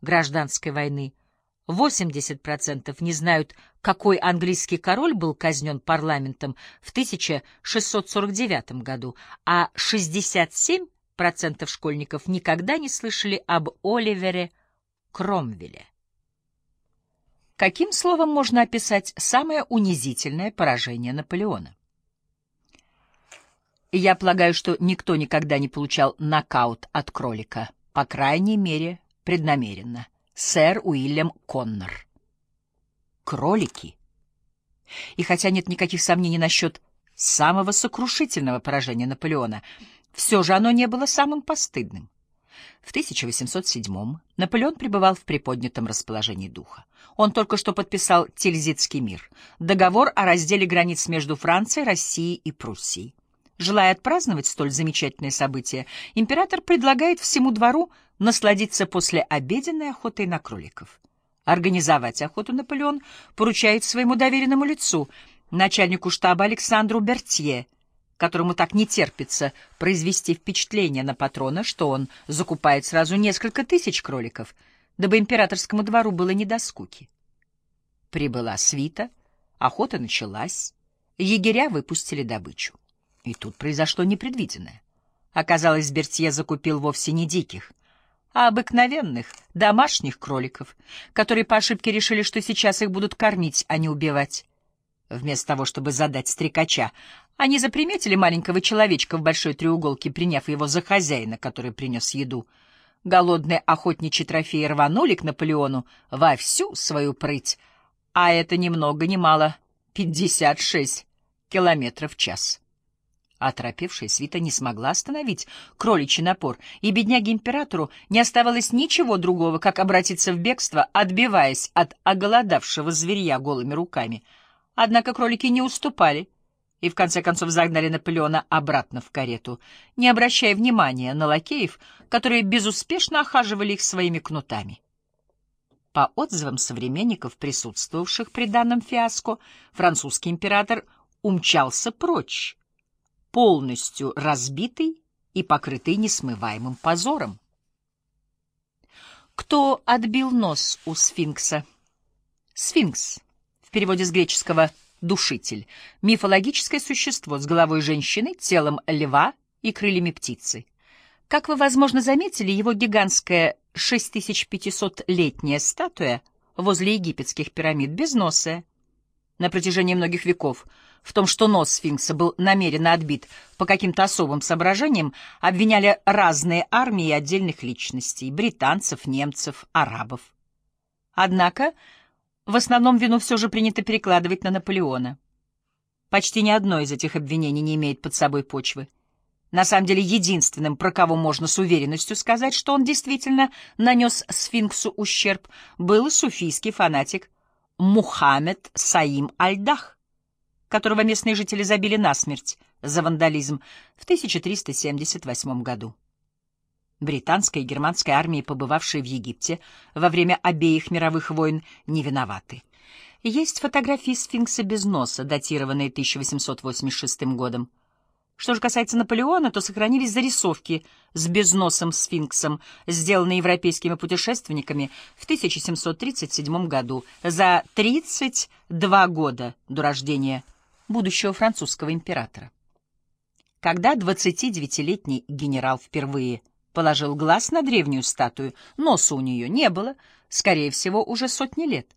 гражданской войны, 80% не знают, какой английский король был казнен парламентом в 1649 году, а 67% школьников никогда не слышали об Оливере Кромвеле. Каким словом можно описать самое унизительное поражение Наполеона? Я полагаю, что никто никогда не получал нокаут от кролика, по крайней мере, преднамеренно. Сэр Уильям Коннор. Кролики. И хотя нет никаких сомнений насчет самого сокрушительного поражения Наполеона, все же оно не было самым постыдным. В 1807-м Наполеон пребывал в приподнятом расположении духа. Он только что подписал Тильзитский мир, договор о разделе границ между Францией, Россией и Пруссией. Желая отпраздновать столь замечательное событие, император предлагает всему двору насладиться после обеденной охотой на кроликов. Организовать охоту Наполеон поручает своему доверенному лицу, начальнику штаба Александру Бертье, которому так не терпится произвести впечатление на патрона, что он закупает сразу несколько тысяч кроликов, дабы императорскому двору было не до скуки. Прибыла свита, охота началась, егеря выпустили добычу. И тут произошло непредвиденное. Оказалось, Бертье закупил вовсе не диких, а обыкновенных, домашних кроликов, которые по ошибке решили, что сейчас их будут кормить, а не убивать. Вместо того, чтобы задать стрекача, они заприметили маленького человечка в большой треуголке, приняв его за хозяина, который принес еду. Голодные охотничьи трофеи рванули к Наполеону во всю свою прыть, а это ни много ни мало — пятьдесят шесть километров в час. Оторопевшая свита не смогла остановить кроличий напор, и бедняге-императору не оставалось ничего другого, как обратиться в бегство, отбиваясь от оголодавшего зверья голыми руками. Однако кролики не уступали и в конце концов загнали Наполеона обратно в карету, не обращая внимания на лакеев, которые безуспешно охаживали их своими кнутами. По отзывам современников, присутствовавших при данном фиаско, французский император умчался прочь, полностью разбитый и покрытый несмываемым позором. Кто отбил нос у сфинкса? Сфинкс, в переводе с греческого «душитель», мифологическое существо с головой женщины, телом льва и крыльями птицы. Как вы, возможно, заметили, его гигантская 6500-летняя статуя возле египетских пирамид без носа. На протяжении многих веков — в том, что нос сфинкса был намеренно отбит по каким-то особым соображениям, обвиняли разные армии отдельных личностей — британцев, немцев, арабов. Однако в основном вину все же принято перекладывать на Наполеона. Почти ни одно из этих обвинений не имеет под собой почвы. На самом деле единственным, про кого можно с уверенностью сказать, что он действительно нанес сфинксу ущерб, был суфийский фанатик Мухаммед Саим Альдах, которого местные жители забили насмерть за вандализм в 1378 году. Британская и германская армии, побывавшие в Египте во время обеих мировых войн, не виноваты. Есть фотографии сфинкса без носа, датированные 1886 годом. Что же касается Наполеона, то сохранились зарисовки с безносом сфинксом, сделанные европейскими путешественниками в 1737 году, за 32 года до рождения будущего французского императора. Когда 29-летний генерал впервые положил глаз на древнюю статую, носа у нее не было, скорее всего, уже сотни лет.